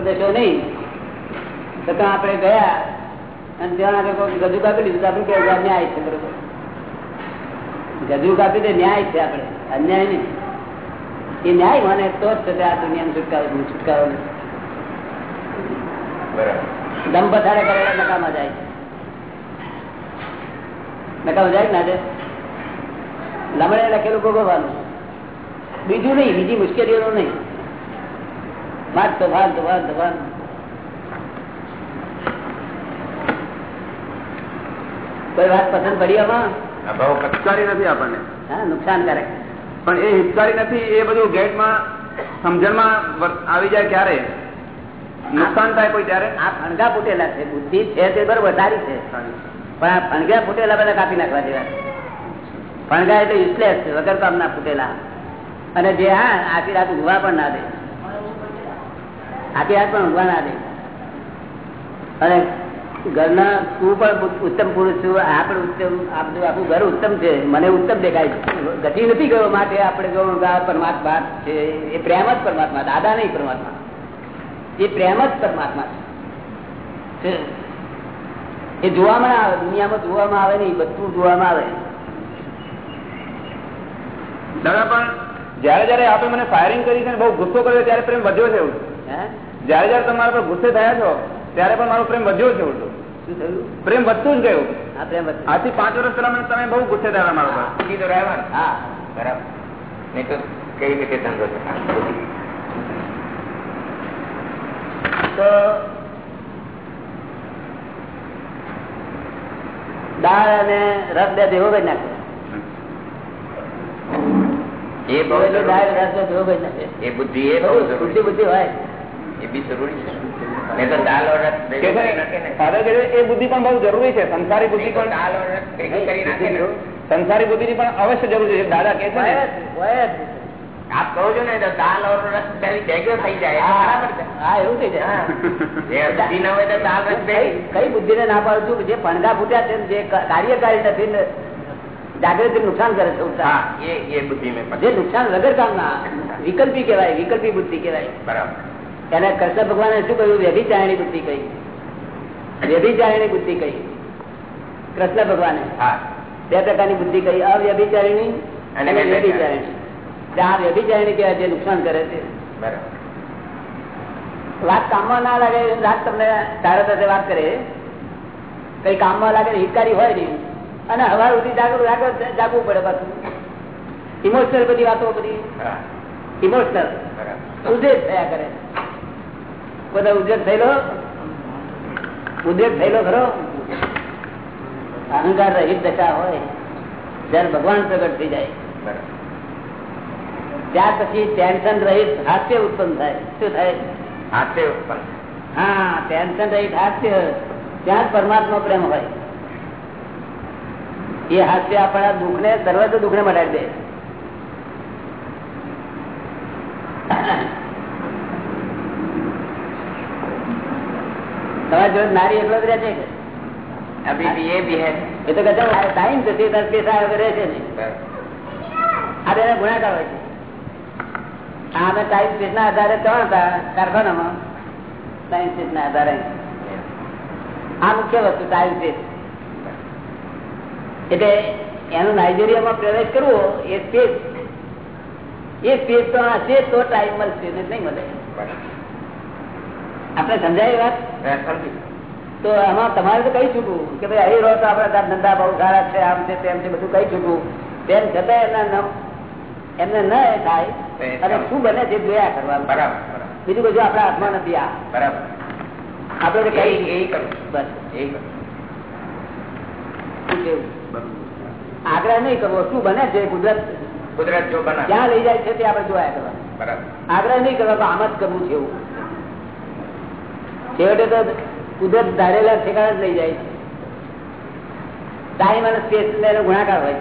દશો નહીં તો ત્યાં આપણે ગયા અને ત્યાં આગળ ગજુ કાપી તો આપણે કે ન્યાય છે બરોબર. ગજુ કાપી દે ન્યાય છે આપણે અન્યાય નહીં. એ ન્યાય મને તો જ છે આ દુનિયાનો છુટકારો છુટકારો દમ પથારે કરેલા નકામાં જાય નકામાં જાય ના લમણે લખેલું ભોગવવાનું બીજું નહીં બીજી મુશ્કેલીઓનું નહીં. વાત તો વાત તો વાત. કોઈ વાત પસંદ પડી આમાં? હિતકારી નથી આપણને. હા નુકસાનકારક. પણ એ હિતકારી નથી એ બધું ગેટમાં સમજણમાં આવી જાય ક્યારે? નુકસાન થાય કોઈ ત્યારે? આ ફણગા ફૂટેલા છે બુદ્ધિ છે તે બરોબર સારી છે. પણ આ ફણગા ફૂટેલા બધા કાપી નાખવા જેવા ફણગા એટલે યુઝલેસ છે વગર કામના ફૂટેલા. અને જે હા આખી રાત ઊભા પણ ના દે. આખી હાથ પણ ઊંઘવા ના દે. અને ઘરના તું પણ ઉત્તમ પુરુષ છું, આ પણ ઉત્તમ, આ બધું આખું ઘર ઉત્તમ છે, મને ઉત્તમ દેખાય છે. ગતિ નથી ગયો માટે આપણે જો પરમાત્મા છે, એ પ્રેમ જ પરમાત્મા, દાદા નહીં પરમાત્મા. એ પ્રેમ જ પરમાત્મા છે. એ જોવામાં આવે, દુનિયામાં જોવામાં આવે નહીં, બધું જોવામાં આવે. દાદા, પણ જયારે જયારે આપણે મને ફાયરિંગ કરી છે બહુ ગુસ્સો કર્યો, ત્યારે પ્રેમ વધ્યો છે એવું. જયારે જયારે તમારા પર ગુસ્સે થયા છો ત્યારે પણ મારો પ્રેમ વધ્યો છે ઉલટો. પ્રેમ વધતું જ ગયું. આ પ્રેમ જ છે. આજથી પાંચ વર્ષ પહેલા મને તમે બહુ ગુસ્સે થયા મારો પર. બુદ્ધિ તો રહેવાનું હા. બરાબર. નહીં તો કેવી રીતે ધંધો તો દાળ અને રસ બે ભેગો કરી નાખે. એ બહુ દાળ રસ બે ભેગો કરી નાખે. એ બુદ્ધિ એ બહુ બુદ્ધિ બુદ્ધિ હોય. એ ને. બુદ્ધિ પણ બહુ જરૂરી છે સંસારી બુદ્ધિ પણ ને. પણ અવશ્ય જરૂરી છે. દાદા કે છે ને. આપ કહો છો ને તો દાલ ઓર રસ ભેગો થઈ જાય હા બરાબર છે. હા, એવું થઈ જાય. બુદ્ધિ ના હોય તો દાલ રસ કઈ બુદ્ધિ ને ના પાડું છું? જે પણગા ફૂટ્યા છે જે કાર્યકારી નથી જાગૃતિ નુકસાન કરે છે એ એ બુદ્ધિ મેં જે નુકસાન વગર કામના વિકલ્પી કેવાય વિકલ્પી બુદ્ધિ કેવાય બરાબર. એને કૃષ્ણ ભગવાને શું કહ્યું? વ્યભિચારણી બુદ્ધિ કહી. વ્યભિચારણી બુદ્ધિ કહી. કૃષ્ણ ભગવાને. બે પ્રકારની બુદ્ધિ કહી. અવ્યભિચારિણી અને વ્યભિચારિણી. આ વ્યભિચારિણી કહેવાય જે નુકસાન કરે છે. વાત કામમાં ના લાગે રાત તમને તારા સાથે વાત કરે. કઈ કામમાં લાગે હિતકારી હોય નહીં. અને હવાર સુધી જાગવું પડે પાછું. ઇમોશનલ બધી વાતો બધી. ઇમોશનલ બરાબર. થયા કરે. કોઈ ઉદ્યોગ થયેલો? ઉદ્યોગ થયેલો ખરો? અહંકાર રહિત દશા હોય જયારે ભગવાન પ્રગટ થઈ જાય. ત્યાર પછી ટેન્શન રહિત હાસ્ય ઉત્પન્ન થાય. શું થાય? હાસ્ય ઉત્પન્ન. હા ટેન્શન રહિત હાસ્ય. ત્યાં જ પરમાત્મા પ્રેમ હોય. એ હાસ્ય આપણા દુઃખ ને સર્વત્ર દુઃખ ને મટાડી દે. આ મુખ્ય વસ્તુ ટાઈમ સ્પેસ એટલે એનો નાઇજેરિયામાં પ્રવેશ કરવો એ સ્પેસ એ સ્પેસ તો આ સ્પેસ તો ટાઈમ મળશે નહીં મળે. આપણે સમજાય વાત? તો આમાં તમારે તો કહી ચૂકવું કે ભાઈ અહીં રહો તો આપડે ધંધા બહુ સારા છે આમ છે તેમ છે બધું કહી ચૂકવું તેમ છતાં એમના એમને ન થાય અને શું બને છે જોયા કરવાનું? બરાબર બીજું બધું આપણા હાથમાં નથી આ. બરાબર. આપણે આગ્રહ નહીં કરવો શું બને છે કુદરત? કુદરત જો બને લઈ જાય છે તે આપણે જોયા કરવા આગ્રહ નહીં કરવા આમ જ કરવું છે એવું. છેવટે તો કુદરત ધારેલા ઠેકાણા જ લઈ જાય છે. ટાઈમ અને સ્પેસ ગુણાકાર હોય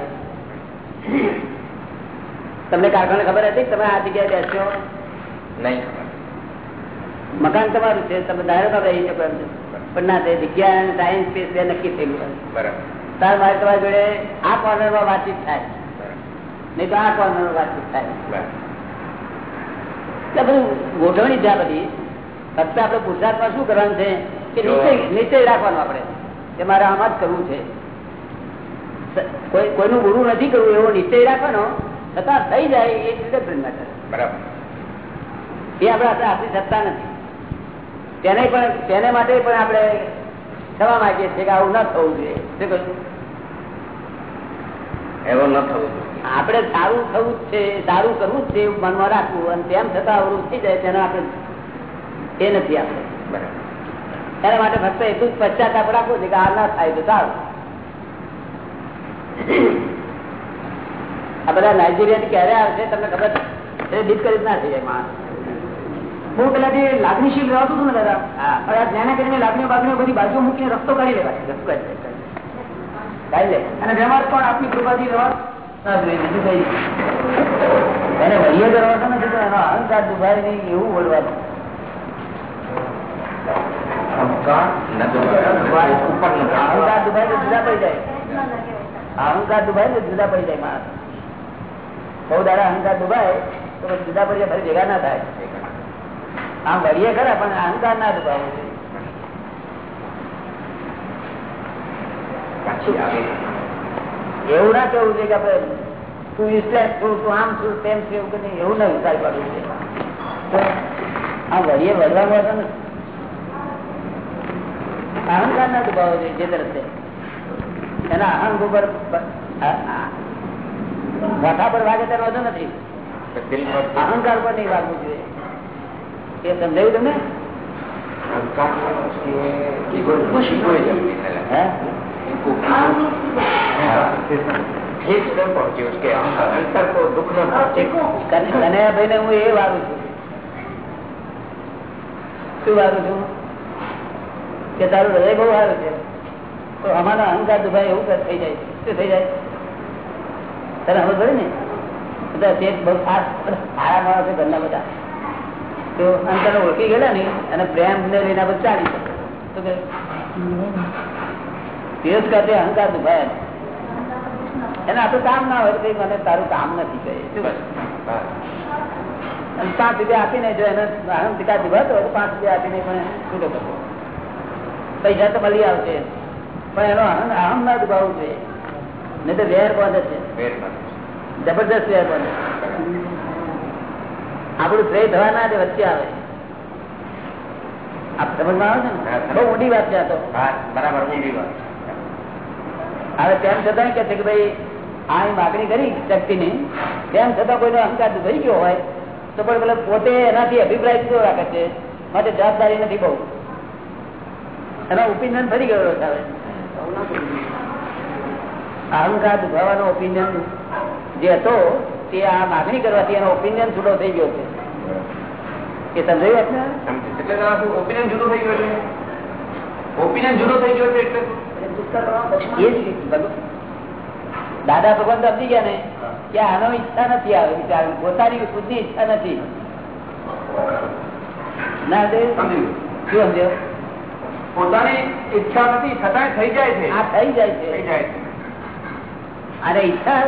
તમને કારખાને ખબર હતી તમે આ જગ્યાએ બેસો નહીં. મકાન તમારું છે તમે ધારો તો રહી શકો પણ ના તે જગ્યા અને ટાઈમ સ્પેસ બે નક્કી થયેલું બરાબર. તાર મારે તમારી જોડે આ કોર્નરમાં વાતચીત થાય. નહીં તો આ કોર્નરમાં વાતચીત થાય. બધું ગોઠવણી છે આ બધી. ફક્ત આપણે પુરુષાર્થમાં શું કરવાનું છે કે નિશ્ચય રાખવાનો આપણે. કે મારે આમાં જ કરવું છે. કોઈ કોઈનું ગુરુ નથી કરવું એવો નિશ્ચય રાખવાનો છતાં થઈ જાય એ રીતે બરાબર. એ આપણા આપણી સત્તા નથી. તેને પણ તેને માટે પણ આપણે થવા માંગીએ છીએ કે આવું ન થવું જોઈએ. શું કહ્યું? એવું ન થવું આપણે સારું થવું જ છે સારું કરવું જ છે એવું મનમાં રાખવું અને તેમ છતાં અવરું થઈ જાય તેને આપણે એ નથી આપણે એના માટે ફક્ત એટલું જ પશ્ચાતાપ રાખવું છે કે આ ના થાય તો સારું. આ બધા નાઇજીરિયા ક્યારે આવશે તમને ખબર એ ડિસ્કરેજ ના થઈ જાય માણસ. બહુ પેલા જે લાગણીશીલ રહેતું હતું ને દાદા હા. હવે આ જ્ઞાના કરીને લાગણીઓ બાગણીઓ બધી બાજુ મૂકીને રસ્તો કાઢી લેવાય. કાઢી લે. અને વ્યવહાર પણ આપની કૃપાથી વ્યવહાર? ના જોઈએ બીજું કઈ એને વહીએ કરવાનો નથી એનો અહંકાર દુભાય નહીં એવું બોલવાનું. અહંકાર દુભાય ને જુદા પડી જાય અહંકાર દુભાય તો જુદા પડી જાય માણસ. બહુ દાડા અહંકાર દુભાય તો જુદા પડી જાય ભેગા ના થાય. આમ વળીએ ખરા પણ અહંકાર ના આવે. એવું ના કેવું છે કે આપડે તું ઇસ્લેસ છું તું આમ છું તેમ છું એવું નહીં એવું ના વિચાર કરવું છે. આમ આ વળીએ વળવા તો નથી. અહંકાર ના દુભાવો જે તરફ એના અહંગ ઉપર માથા પર વાગે તેનો વધુ નથી. અહંકાર પર નહીં વાગવું જોઈએ. સમજાયું તમને? એ વારું છું. શું વારું છું? કે તારું હૃદય બહુ સારું છે. તો અમારો અહંકાર દુભાઈ એવું થઈ જાય. શું થઈ જાય? તને સમજ પડે ને? બધા તે બહુ સારા માણસો ઘરના બધા. તો અંતર ઓળખી ગયેલા ને, અને પ્રેમ ને લઈને આપણે ચાલી શકે શું કહે તિરસ્કાર કરતે અહંકાર દુભાય એને આપણું કામ ના હોય તો કઈ મને તારું કામ નથી કહે શું? અને પાંચ રૂપિયા આપીને જો એને આનંદ ટીકા દીધો તો પાંચ રૂપિયા આપીને પણ છૂટો કરવો પૈસા તો મળી આવશે. પણ એનો અહમ ના દુભાવવું જોઈએ નહીં તો વેર બાંધે છે. જબરદસ્ત વેર બાંધે આપણું શ્રેય થવા ના જે વચ્ચે આવે. આપ સમજમાં આવે છે ને? બહુ ઊંડી વાત છે આ તો. બરાબર ઊંડી વાત હવે તેમ છતાં કે છે કે ભાઈ આ માગણી કરી શક્તિની તેમ છતાં કોઈનો અહંકાર દુભાઈ ગયો હોય તો પણ પોતે એનાથી અભિપ્રાય રાખે છે? માટે જવાબદારી નથી બહુ. એનો ઓપિનિયન ફરી ગયો અહંકાર દુભાવાનો ઓપિનિયન જે હતો તે આ માગણી કરવાથી એનો ઓપિનિયન છૂટો થઈ ગયો છે. એ સમજાયું એટલે ઓપિનિયન જુદો થઈ ગયો છે? ઓપિનિયન જુદો થઈ ગયો છે એટલે? એ જ ભગવાન- દાદા ભગવાન સમજી ગયા ને કે આનો ઈચ્છા નથી આવે વિચાર પોતાની ખુદની ઈચ્છા નથી. ના તે સમજી શું સમજ્યો? પોતાની ઈચ્છા નથી છતાંય થઈ જાય છે. આ થઈ જાય થઈ જાય છે. અને ઈચ્છા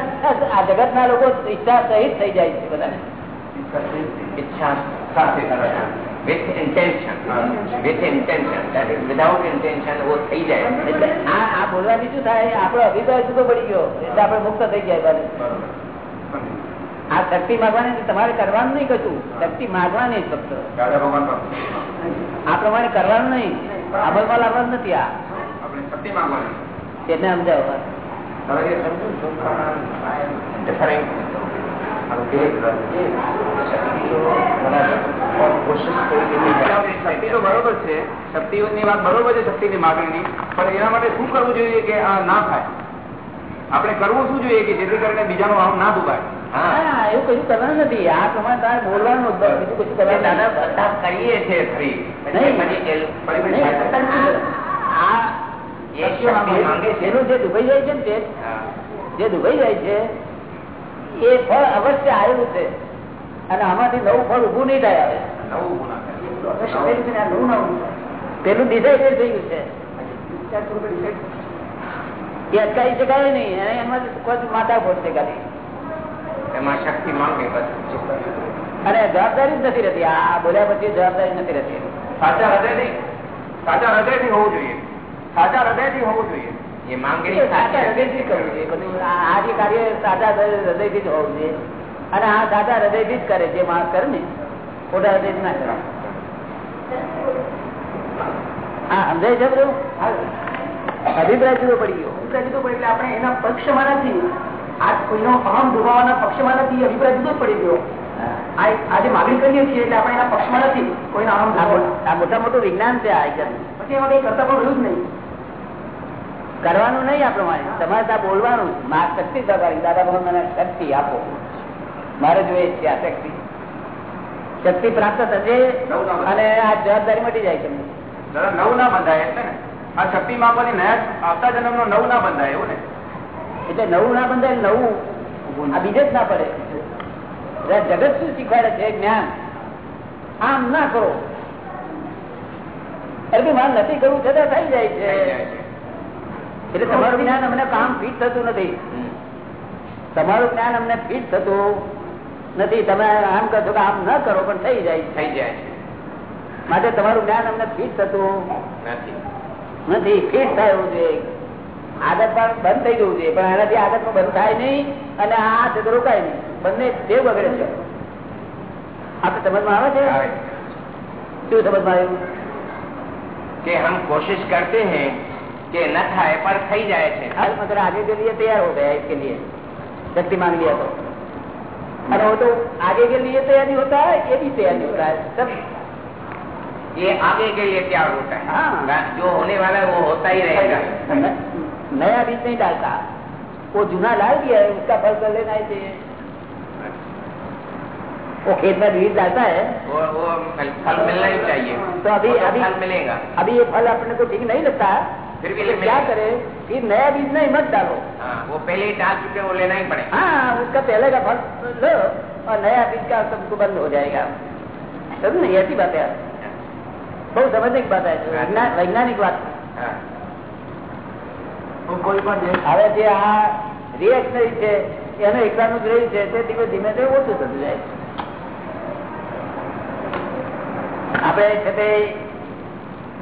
આ જગત ના લોકો ઈચ્છા સહિત થઈ જાય છે બધાને. ઈચ્છા સાથે with intention. with intention. That is without intention वो થઈ જાય. આ આ બોલવાથી શું થાય? આપણો અભિપ્રાય જુદો પડી ગયો. એટલે આપણે મુક્ત થઈ જાય બાજુ આ શક્તિ માગવાની તમારે કરવાનું નહીં કશું. શક્તિ માગવાની ફક્ત. આ પ્રમાણે કરવાનું નહીં. અમલમાં લાવવાનું નથી આ. આપણે શક્તિ માંગવાની. એને સમજાવો શક્તિ બરોબર છે શક્તિની વાત બરોબર છે શક્તિની માગણીની પણ એના માટે શું કરવું જોઈએ કે આ ના થાય? આપણે કરવું શું જોઈએ કે જેથી કરીને બીજાનો ભાવ ના દુભાય? એવું કશું કરવાનું નથી. આ પ્રમાણે તારે બોલવાનું બીજું કશું કરવાનું દાદા બધા કરીએ છે ખરી નહીં. પછી એ- નહીં, આ એ શક્તિ માંગે છે. એનું જે દુભાઈ જાય છે ને જે દુભાઈ જાય છે એ ફળ અવશ્ય આવેલું છે. અને આમાંથી નવું ફળ ઉભું નહીં થાય હવે નવું ગુના છે ને આ નવું નવું. પેલું ડિસાઇડેડ થઈ ગયું છે. એ અટકાવી શકાય નહીં. એમાં માતા ભોજ ફોડશે ખાલી. એમાં શક્તિ માંગે અને જવાબદારી જ નથી રહેતી. આ બોલ્યા પછી જવાબદારી નથી રહેતી. સાચા હૃદયથી સાચા હૃદયથી હોવું જોઈએ. સાચા હૃદયથી હોવું જોઈએ. એ માંગણી સાચા હૃદયથી કરવું જોઈએ. બધું આ આ જે કાર્ય સાચા હૃદયથી જ હોવું જોઈએ. અને આ સાચા હૃદયથી જ કરે જે માણસ કરે ને. ખોટા હૃદયથી ના કરે. હા સમજાય છે બધું? અભિપ્રાય જુદો પડી ગયો. અભિપ્રાય જુદો પડે એટલે આપણે એના પક્ષમાં નથી. આ કોઈનો અહમ દુભાવવાના પક્ષમાં નથી અભિપ્રાય જુદો જ પડી ગયો. આજે માગણી કરીએ છીએ એટલે આપણે એના પક્ષમાં નથી કોઈના અહમ આ મોટા મોટું વિજ્ઞાન છે આ પછી એમાં કઈ કરતા પણ રહ્યું જ નહીં. કરવાનું નહીં આ પ્રમાણે તમારે ત્યાં બોલવાનું. મા શક્તિ કરવાની દાદા ભગવાન મને શક્તિ આપો. મારે જોઈએ છે આ શક્તિ. શક્તિ પ્રાપ્ત થશે અને આ જવાબદારી મટી જાય તમને. નવ ના બંધાય એટલે ને. આ શક્તિ માં નયા આવતા જન્મ નો નવ ના બંધાય એવું ને? એટલે નવું ના બંધાય નવું. આ બીજે જ ના પડે. જગત શું શીખવાડે છે? જ્ઞાન. આમ ના કરો. એટલે મારે નથી કરવું છતાં થઈ જાય છે. છે. એટલે તમારું જ્ઞાન અમને કામ ફિટ થતું નથી. તમારું જ્ઞાન અમને ફિટ થતું નથી. તમે આમ કરશો કે આમ ન કરો પણ થઈ જાય થઈ જાય છે. માટે તમારું જ્ઞાન અમને ફિટ થતું નથી. ફિટ થાય જોઈએ આદત પણ બંધ થઈ જવું જોઈએ પણ આનાથી આદત પણ બંધ થાય નહીં અને આ છે તો રોકાય નહીં બંને બે બગડે છે આપણે સમજમાં આવે છે આવે. શું સમજમાં આવ્યું कि हम कोशिश करते हैं कि न થાય પણ થઈ જાય છે हाल मतलब आगे के लिए तैयार हो गया इसके लिए शक्ति मांग लिया तो अरे वो तो आगे के लिए तैयार नहीं होता है ये भी तैयार नहीं होता है सब ये आगे के लिए तैयार होता है हाँ। जो होने वाला है वो होता ही रहेगा न- नया बीज नहीं डालता। वो जूना डाल दिया है उसका फल कर लेना ही चाहिए। वो खेत में बीज डालता है। वो वो फल फल मिलना ही चाहिए। तो अभी- तो अभी- फल मिलेगा। अभी ये फल अपने को ठीक नहीं लगता। फिर भी तो क्या करे फिर नया बीज नहीं मत डालो। हाँ, वो पहले ही डाल चुके वो लेना ही पड़ेगा। हाँ उसका पहले का फल लो और नया बीज का सबको बंद हो जाएगा। समझ नहीं ऐसी बात है। बहुत समझने की बात है। वैज्ञानिक बात। हाँ। હવે જે આ રિએક્શનરી છે, એનું એકાનું ગ્રહી છે, તે ધીમે ધીમે તે ઓછું થતું જાય આપણે છે તે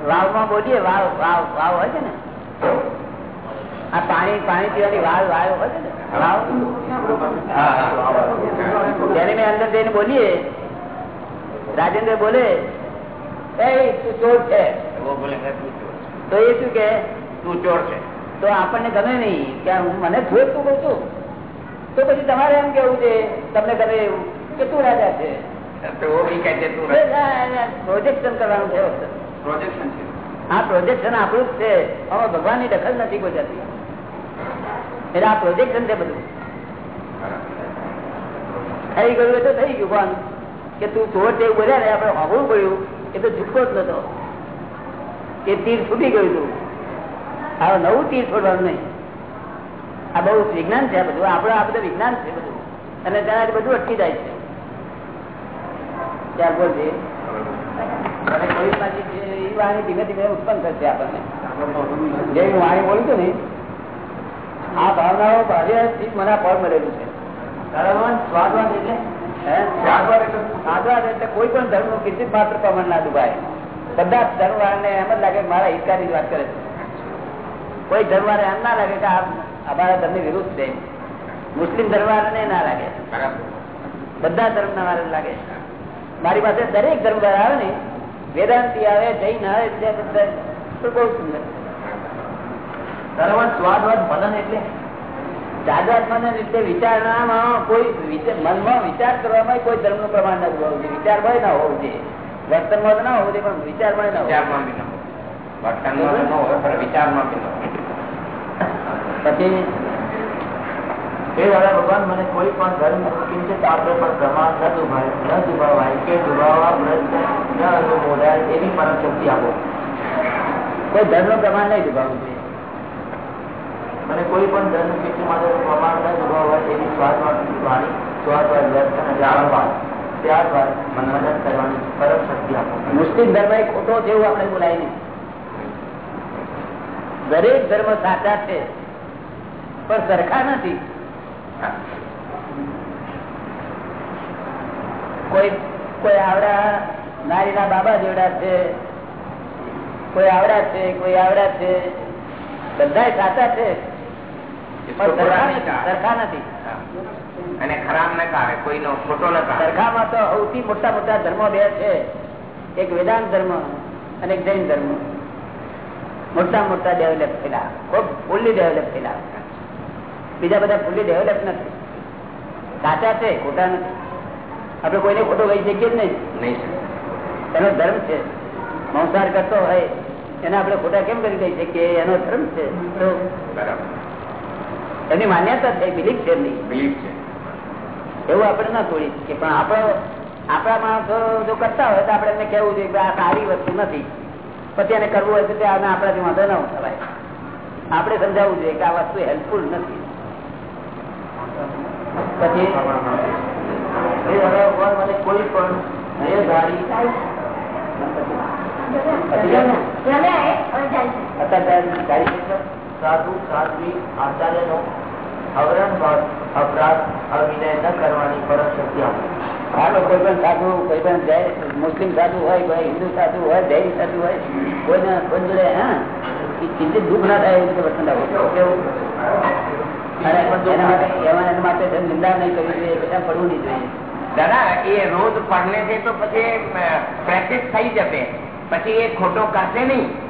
વાવમાં બોલીએ, વાવ વાવ વાવ હોય છે ને? આ પાણી પાણી પીવાની વાવ વાવ હોય છે ને? અંદર બોલીએ, રાજેન્દ્ર બોલે, એ, તું ચોર છે. તો એ શું કે? તું ચોર છે. તો આપણને ગમે નહીં કે મને જોતું કહું છું તો પછી તમારે એમ કેવું છે? તમને ગમે એવું? કે તું રાજા છે? ભગવાનની દખલ નથી એટલે આ પ્રોજેક્શન છે બધું. થઈ ગયું તો થઈ ગયું પણ કે તું ચોર જેવું એવું બોલ્યા ને આપણે હોવું પડ્યું એ તો ઝૂકો જ નતો. એ તીર છૂટી ગયું હતું હવે નવું તીર છોડવાનું નહીં. આ બહુ વિજ્ઞાન છે આ બધું. આપણે આ બધું વિજ્ઞાન છે બધું. અને ત્યાં બધું અટકી જાય છે. ત્યાર એ વાણી ધીમે ધીમે ઉત્પન્ન થશે આપણને. જે હું વાણી બોલું છું ને આ ભાવનાઓ ભાવ્યથી મને ફળ મળેલું છે. સ્વાદવાદ એટલે? સ્વાદવાદ એટલે? સ્વાદવાદ એટલે કોઈ પણ ધર્મનું કિંચિત માત્ર પ્રમાણ ના દુભાય. બધા ધર્મ વાળાને એમ જ લાગે મારા હિતકારી જ વાત કરે છે. કોઈ ધર્મ એમ ના લાગે કે અમારા ધર્મ વિરુદ્ધ છે. મુસ્લિમ ધર્મ વાળાને ના લાગે. બધા ધર્મ ના વાળા લાગે. મારી પાસે દરેક ધર્મ આવે ને વેદાંતિ આવે જૈન આવે તો બહુ સુંદર. સ્વાદવાદ મનન એટલે. જાગૃતમાં રીતે વિચારણામાં કોઈ મનમાં વિચાર કરવામાં કોઈ ધર્મનું પ્રમાણ નથી હોવું જોઈએ. વિચારમાં ના હોવું જોઈએ. વર્તનમાં ના હોવું જોઈએ પણ વિચારમાં ના હોવું. વર્તનમાં ન હોય પણ વિચારમાં ન હોય પછી એ દાદા ભગવાન, મને કોઈ પણ ધર્મ કિંચિત માત્ર પર પ્રમાણ ન દુભાય, ન દુભાવાય, કે દુભાવવા ન અનુમોદાય એવી પરમ શક્તિ આપો. કોઈ ધર્મ પ્રમાણ નહીં દુભાવવું મને કોઈ પણ ધર્મ કિંચિત માત્ર પ્રમાણ ન દુભાવાય એવી સ્વાદવાદ વાણી સ્વાદવાદ વ્રત અને ત્યારબાદ મને મદદ કરવાની પરમ શક્તિ આપો. મુસ્લિમ ધર્મ એ ખોટો છે આપણે બોલાય નહીં. દરેક ધર્મ સાચા છે. પણ સરખા નથી. કોઈ કોઈ આવડા નારીના બાબા જેવડા છે કોઈ આવડા છે કોઈ આવડા છે બધા સાચા છે. પણ સરખા નથી, સરખા નથી. અને ખરાબ ન કાઢે કોઈનો ખોટો ન કાઢે સરખામાં તો સૌથી મોટા મોટા ધર્મો બે છે. એક વેદાંત ધર્મ અને એક જૈન ધર્મ. મોટા મોટા ડેવલપ થયેલા ખૂબ ફૂલ્લી ડેવલપ થયેલા. બીજા બધા ફૂલ્લી ડેવલપ નથી. સાચા છે ખોટા નથી. આપણે કોઈને ખોટો કહી શકીએ જ નહીં. નહીં એનો ધર્મ છે. સંસાર કરતો હોય એને આપણે ખોટા કેમ કરી દઈ શકીએ? એનો ધર્મ છે. તો એની માન્યતા છે બિલીફ છે એમની બિલીફ છે. એવું આપણે ના તોડી શકીએ પણ આપણો આપણા માણસો જો કરતા હોય તો આપણે એમને કેવું જોઈએ કે આ સારી વસ્તુ નથી. પછી એને કરવું હોય તો તે આને આપણાથી વાંધો ના ઉઠાવાય. આપણે સમજાવવું જોઈએ કે આ વસ્તુ હેલ્પફુલ નથી. પછી એ હવે ભગવાન મને કોઈ પણ એ ગાડી છે? સાધુ સાધ્વી આચાર્યનો અવરણ બાદ અપરાધ અવિનય ન કરવાની પરમ આપો. કોઈ પણ સાધુ કોઈ પણ મુસ્લિમ સાધુ હોય કોઈ હિન્દુ સાધુ હોય જૈન સાધુ હોય કોઈને કોઈ જોડે હા ચિંતિત દુઃખ ના થાય એવું રીતે વર્તન રાખવું દાદા એ રોજ પડને છે તો પછી પ્રેક્ટિસ થઈ જશે. પછી એ ખોટો કરશે નહીં.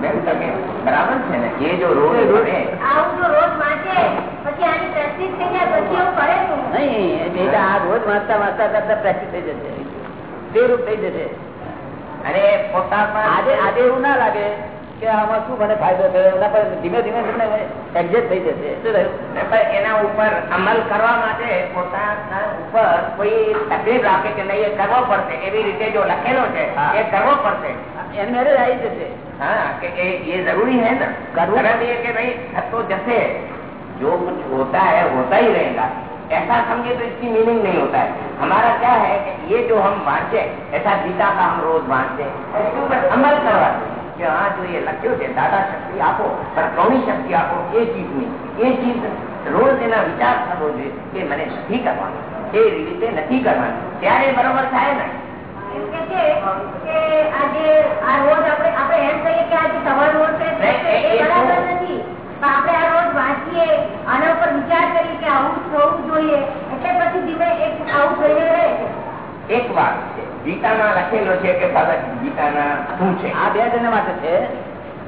બેન તમે બરાબર ને? એ જો રોજ રોજ આજે એવું ના લાગે. કે આમાં શું મને ફાયદો થયો એના પર ધીમે ધીમે તમને એડજસ્ટ થઈ જશે શું થયું ને પણ એના ઉપર અમલ કરવા માટે પોતાના ઉપર કોઈ તકલીફ રાખે કે નહીં એ કરવો પડશે એવી રીતે જો લખેલો છે હા. એ કરવો પડશે એની મેરેજ આવી જશે हाँ कि ये ये जरूरी है ना करना- करना ये कि भाई अब तो जैसे जो कुछ होता है होता ही रहेगा ऐसा समझे तो इसकी मीनिंग नहीं होता है हमारा क्या है कि ये जो हम बांटे ऐसा गीता का हम रोज बांटते हैं इसके ऊपर अमल करवाते કે હા જોઈએ લખ્યું છે દાદા શક્તિ આપો પણ કોની શક્તિ આપો એ ચીજની એ ચીજ રોજ એના વિચાર થવો જોઈએ કે મને નથી કરવાનું. એ રીતે નથી કરવાનું. ત્યારે બરોબર થાય ને? આપણે આ રોજ વાંચીએ આના ઉપર વિચાર કરીએ કે આવું થવું જોઈએ એટલે પછી એક આવું થઈ રહે એક વાત છે ગીતામાં લખેલો છે કે ભગત ગીતાના શું છે આ બે જણા માટે છે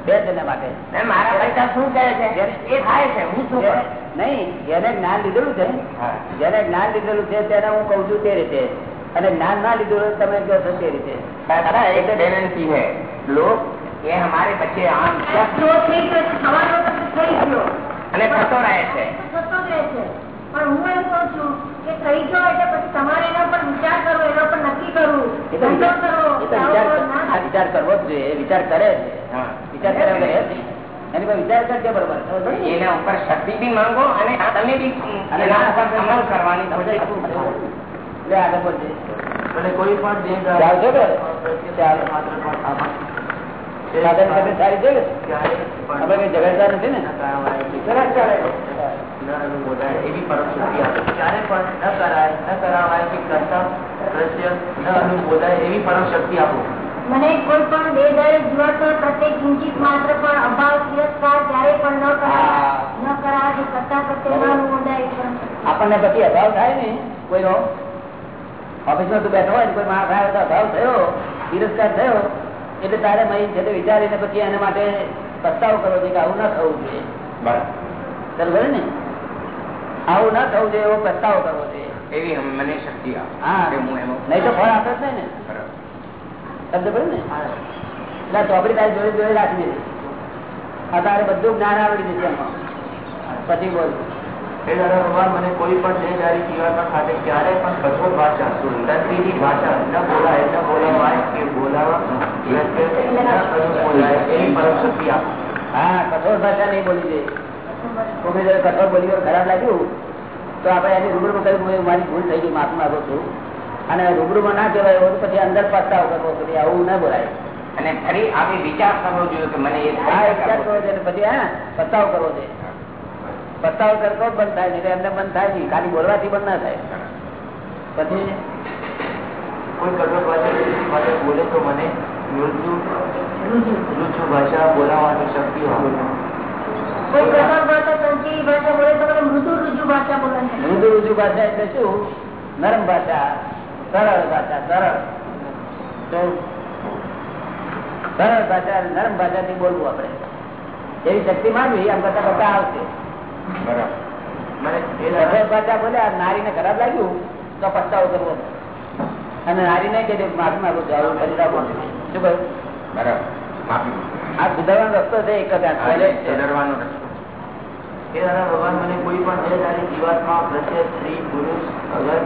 બે જણા માટે ને મારા પૈસા શું કહે છે એ થાય છે હું શું જેને- કરું નહીં જેને જ્ઞાન લીધેલું છે હા. જેને જ્ઞાન લીધેલું છે તેને હું કઉ છું તે રીતે અને જ્ઞાન ના લીધેલું હોય તમે કહો છો તે રીતે दादा एक टेंडेंसी है लोग ये हमारे बच्चे आम જો થઈ ગયો છે, સવારનો તો થઈ ગયો અને થતો રહે છે તો થતો જ રહે છે આ વિચાર કરવો જ જોઈએ વિચાર કરે વિચાર નહીં. એની પર વિચાર કરજે બરોબર એના ઉપર શક્તિ બી માંગો અને તમે બી અમલ કરવાની આગળ બોલજે. કોઈ પણ સાધન સાથે સારી છે આપણે કઈ ઝઘડતા નથી ને એવી પરમ શક્તિ ક્યારે પણ ન કરાય, ન કરાવાય, કે કરતા દ્રશ્ય ન અનુમોદાય એવી પરમ શક્તિ આપો. મને કોઈ પણ દેહધારી જીવાત્મા પ્રત્યે કિંચિત માત્ર પણ અભાવ તિરસ્કાર ક્યારે પણ ન કરાય. ન કરાય કે કરતા પ્રત્યે ન પણ આપણને પછી અભાવ થાય ને. કોઈનો ઓફિસમાં તું બેઠો હોય ને કોઈ માણસ આવ્યો તો અભાવ થયો તિરસ્કાર થયો એટલે તારે મહી છે વિચારીને પછી એના માટે પસ્તાવો કરવો જોઈએ કે આવું ના થવું જોઈએ. બરાબર. ને? આવું ના થવું જોઈએ એવો પસ્તાવો કરવો જોઈએ. એવી મને શક્તિ આપે. હા. નહીં તો ફળ આપે જ ને. શબ્દ પડે ને? એટલે ચોપડી તારી જોડે જોડે રાખી દીધી આ તારે બધું જ્ઞાન આવડી જશે એમાં પછી બોલ. એ દાદા ભગવાન મને કોઈ પણ દેહધારી જીવાત્મા ખાતે ક્યારે પણ કઠોર ભાષા સુંદરતીની ભાષા ન બોલાય ન બોલાવાય કે બોલાવા બોલાય એવી પરમ શક્તિ આપો. હા કઠોર ભાષા નહીં બોલી દે. કોઈ જયારે કઠોર બોલી ખરાબ લાગ્યું? તો આપણે એની રૂબરૂમાં કહ્યું "હું મારી ભૂલ થઈ ગઈ માફી માંગુ છું. અને રૂબરૂમાં ના કહેવાય એવું પછી અંદર પસ્તાવો કરવો પછી આવું ના બોલાય. અને ફરી આપણે વિચાર કરવો જોઈએ કે મને એ હા વિચાર કરવો છે પછી હા પસ્તાવો કરવો છે પસ્તાવો કરતો જ બંધ થાય નહીં એમને બંધ થાય નહીં ખાલી બોલવાથી બંધ ના થાય. પછી? કોઈ કઠોર ભાષા બોલે તો મને મૃત્યુ ભાષા બોલાવવાની શક્તિ હોય. મૃદુ રુજુ ભાષા એટલે શું? નરમ ભાષા સરળ ભાષા સરળ. સરળ ભાષા નરમ ભાષાથી બોલવું આપણે. એવી શક્તિ માંગવી આમ કરતા કરતા આવશે. બરાબર. ભાષા બોલ્યા નારીને ખરાબ લાગ્યું તો પસ્તાવો કરવો. અને નારીને કે માફી માંગુ છું આવું કરી રાખો. શું કહ્યું? બરાબર. આ સુધારવાનો રસ્તો છે એક. સુધારવાનો રસ્તો. દાદા ભગવાન મને કોઈ પણ દેહધારી જીવાત્મા પ્રત્યે સ્ત્રી પુરુષ અગર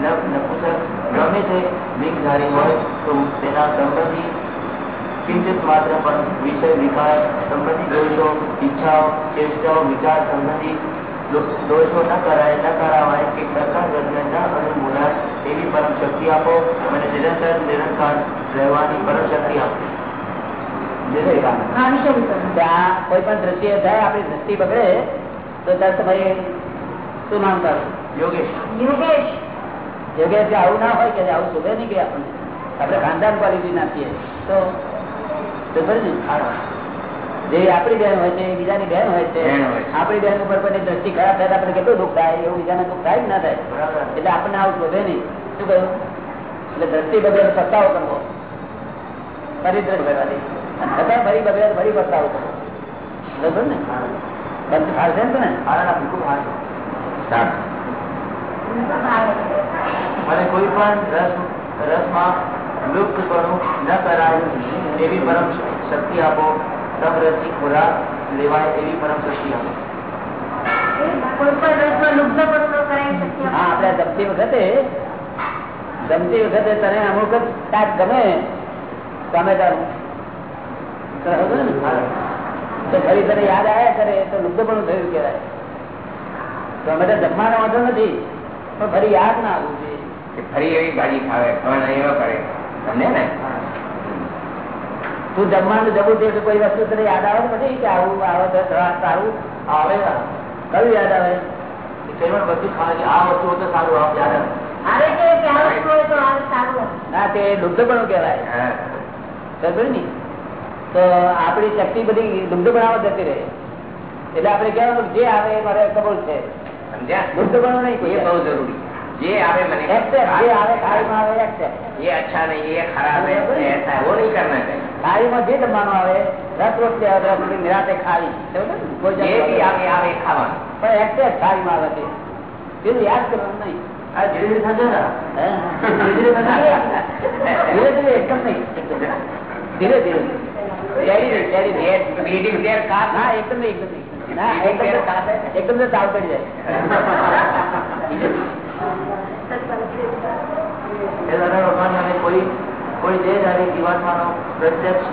નપ નપુસક ગમે તે લિંગધારી હોય તો તેના સંબંધી કિંચિત માત્ર પણ વિષય વિકાર સંબંધી દોષો ઈચ્છાઓ ચેષ્ટાઓ વિચાર સંબંધી દો- દોષો ન કરાય ન કરાવાય કે કરતા ગતિને ન અનુમોદાય એવી પરમ શક્તિ આપો મને નિરંતર નિરંકાર રહેવાની પરમ શક્તિ આપો જય શ્રી રામ હા વિષય વિતરણ ત્યાં કોઈ પણ દ્રષ્ટિએ થાય આપણી દ્રષ્ટિ બગડે તો ત્યારે તમારી શું નામ તારું યોગેશ. યોગેશ. યોગેશ આવું ના હોય કે આવું શોભે નહીં કે આપણને? આપણે ખાનદાન ક્વોલિટી નાખીએ તો ને? જે આપણી બહેન હોય છે એ બીજાની બેન હોય છે બહેન હોય છે. આપણી બહેન ઉપર કોઈની દ્રષ્ટિ ખરાબ થાય આપણે કેટલું દુઃખ થાય? એવું બીજાને દુઃખ થાય ના થાય. બરાબર. એટલે આપણને આવું શોભે નહીં. શું કહ્યું? એટલે દ્રષ્ટિ બગડે પસ્તાવો કરવો. ફરી દ્રષ્ટિ કરવાની અને છતાં ફરી બગડે ફરી પસ્તાવો કરવો. બરોબર ને? ને? બિલકુલ સારું. મને કોઈ પણ રસ રસમાં લુપ્ત પણ ન કરાય એવી પરમ શક્તિ આપો સમરસી ખોરાક લેવાય એવી પરમ શક્તિ આપો. આપણે જમતી વખતે જમતી વખતે તને અમુક જ શાક ગમે ટમેટાનું. તો? તો ફરી તને યાદ આવ્યા કરે તો લુપ્ત પણ થયું કહેવાય. તો જમવાનો વાંધો નથી પણ ફરી યાદ ના આવવું જોઈએ. કે ફરી એવી ભાજી ખાવે પણ એવો કરે. સમજે ને? તું જમવાનું જવું છે કોઈ વસ્તુ તને યાદ આવે પછી કે આવું આવે તો સારું. આવે ને? કયું યાદ આવે? તો તો. ના તે લુપ્ત પણ કેવાય ને? તો આપણી શક્તિ બધી દુગ્ધ બનાવવા જતી રહે એટલે આપણે કહેવાનું જે આવે એ મારે કબૂલ છે સમજ્યા દુગ્ધ પણ નહીં એ કોઈ બહુ જરૂરી જે આવે મને Accept, જે આવે થાળીમાં આવે accept. ये अच्छा नहीं ये खराब है ऐसा है, वो नहीं करना चाहिए થાળીમાં જે જમવાનું આવે રસ રોટલી આવે રસ રોટલી નિરાંતે ખાવી સમજો ને? કોઈ જે જાતનું બી આવે આવે ખાવાનું પણ accept થાળીમાં આવે છે પેલું યાદ કરવાનું નહીં આ ધીરે ધીરે થશે ને હે? ધીરે ધીરે થશે ધીરે ધીરે કોઈ કોઈ દેહધારી પ્રત્યક્ષ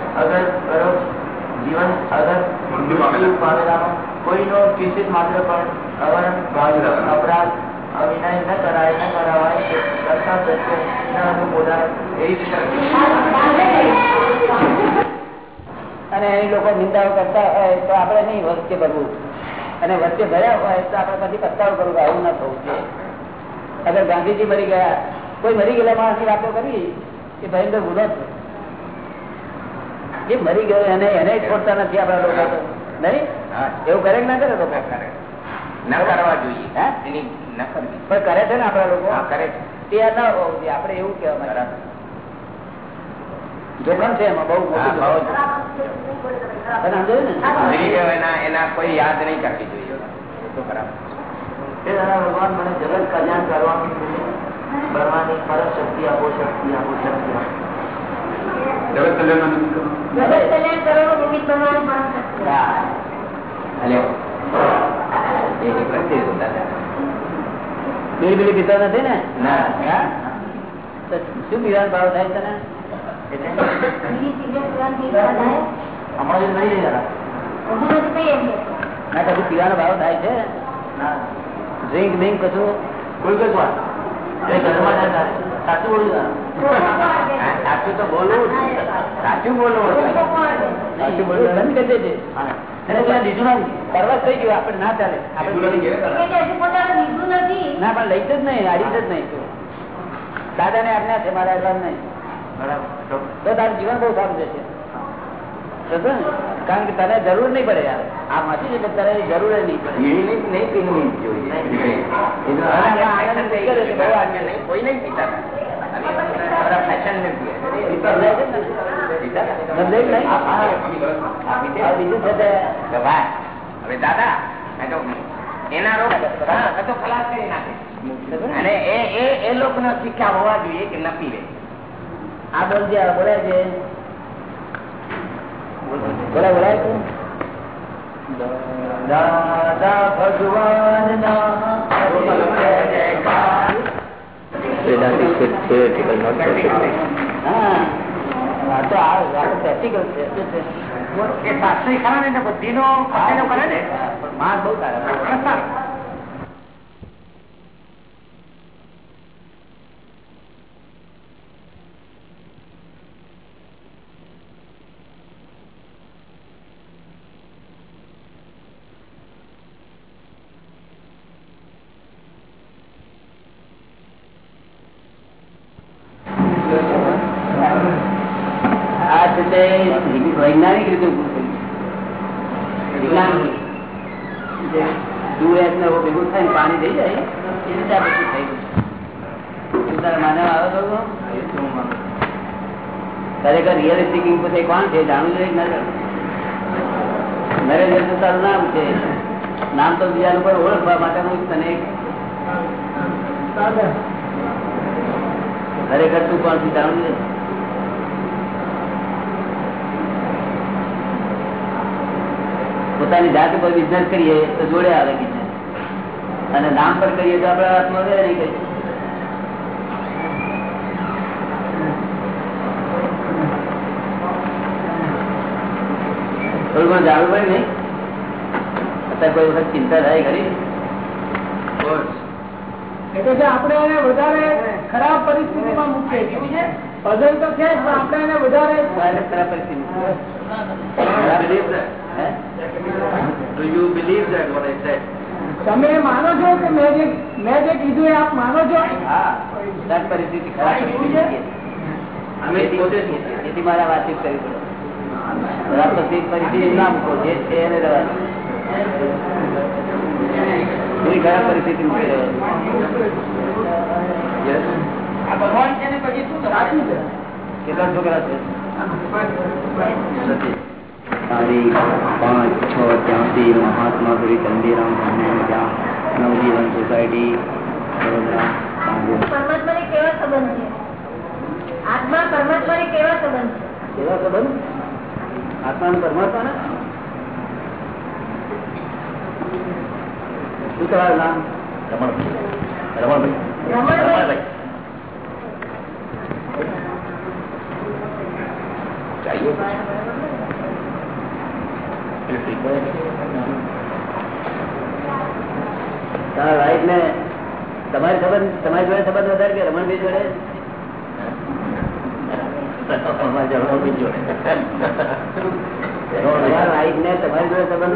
કોઈનો કિંચિત માત્ર પણ અવરણ અપરાધ અવિનય ન કરાય ન કરાવાય કરતા સત્ય ન અનુમોદાય એવી અને એ લોકો નિંદાઓ કરતા હોય તો આપણે નહીં વચ્ચે ભરવું અને વચ્ચે ભર્યા હોય તો આપણે પછી પસ્તાવો કરવું કે આવું ના થવું જોઈએ અગર ગાંધીજી મરી ગયા કોઈ મરી ગયેલા માણસની વાતો કરી એ ભયંકર ગુનો છે જે મરી ગયો એને એને છોડતા નથી આપણા લોકો. નહીં? એવું કરે ના કરે લોકો? ન કરે. કરવા જોઈએ. હે? એની ન કરવી પણ કરે છે ને આપણા લોકો? કરે છે. તે ના હોવું આપણે એવું કહેવા માંગીએ. જોખમ છે એમાં બહુ હા, મોટું બહુ જોખમ. જ. તને સમજાયું ને ભૂલી ગયો એના એના કોઈ યાદ નહીં કરવી જોઈએ એ તો બરાબર એ દાદા ભગવાન મને જગત કલ્યાણ કરવાની કરવાની પરમ શક્તિ આપો શક્તિ આપો શક્તિ આપો જગત કલ્યાણ જગત કલ્યાણ કરવાનું નિમિત્ત બનવાનું પરમ શક્તિ. હા. હલો એ ડિફરન્સ છે દાદા બીડી બીડી પીતો નથી ને ના. હા? તો શું પીવાનો ભાવ થાય તને ના કશું પીવાનો ભાવ થાય છે? ના. ડ્રિંક બિંક કશું? કોઈ કોઈ વાત એ ઘરમાં જતા રહે. સાચું સાચું તો બોલવું સાચું બોલવું સાચું બોલવું બંધ કરી દેજે. એને ત્યાં દીધું નથી. પરવાસ થઈ ગયું. આપણે ના ચાલે. ના પણ લઈ જ નહીં. આડી જ નહીં. દાદા ને આજ્ઞા છે મારા આજ્ઞા નહીં તો તારું જીવન બહુ સારું જશે કારણ કે તને જરૂર નહીં પડે આ માસી છે તને જરૂર નહીં પડે. નહીં જોઈએ. કોઈ નહીં પીતા. ફેશન નહીં. પીએ હવે દાદા એના રોગ તો ખલાસ કરી નાખે. અને એ એ લોકો શીખ્યા હોવા જોઈએ કે ન પીવે. આ બોલ જે બોલાય છે. બોલાય બોલાય છે દાદા ભગવાન તો આ પ્રેક્ટિકલ છે ને એટલે કરે ને. પણ બહુ સારા આ છે તે વૈજ્ઞાનિક રીતે ઉભું થયું વિજ્ઞાન સૂર્ય ને ભેગું થાય ને પાણી થઈ જાય એ રીતે આ બધું થઈ ગયું તું તારા માનવ આવે તો ખરેખર રિયલિસ્ટિક પોતે કોણ છે? જાણવું જોઈએ નરેન્દ્ર તારું નામ છે. નામ તો બીજા લોકો ઓળખવા માટેનું તને. ખરેખર તું કોણ છું? જાણવું જોઈએ પોતાની જાત ઉપર બિઝનેસ કરીએ તો જોડે આવે બિઝનેસ અને નામ પર કરીએ તો આપણા હાથમાં નહીં કરીએ થોડું ઘણું જાણવું પડે નહીં? અત્યારે કોઈ વખત ચિંતા થાય ખરી? આપણે એને વધારે ખરાબ પરિસ્થિતિમાં મૂકીએ છીએ. પઝલ તો છે પણ આપણે એને વધારે ખરાબ પરિસ્થિતિ. તમે માનો છો કે મેં જે મેં જે કીધું એ આપ માનો છો? હા. પરિસ્થિતિ ખરાબ પરિસ્થિતિ તેથી મારા વાતચીત કરી પડે. પરિસ્થિતિ ના મૂકો જે છે એને પરિસ્થિતિ મૂકી પછી શું સાચું છે. કેટલા છોકરા છે? તારીખ પાંચ છ ત્યાંથી મહાત્મા ગુરુ ચંદીરામ જ્યાં નવજીવન સોસાયટી વડોદરા પરમાત્મા ને કેવા સંબંધ છે? આત્મા પરમાત્મા ને કેવા સંબંધ છે? કેવા સંબંધ? આત્મા પરમાત્મા ને? શું તમારું નામ? રમણભાઈ. રમણભાઈ ને તમારી સંબંધ તમારી જોડે સંબંધ વધારે કે રમણભાઈ જોડે? તમારા તમારી જોડે કરો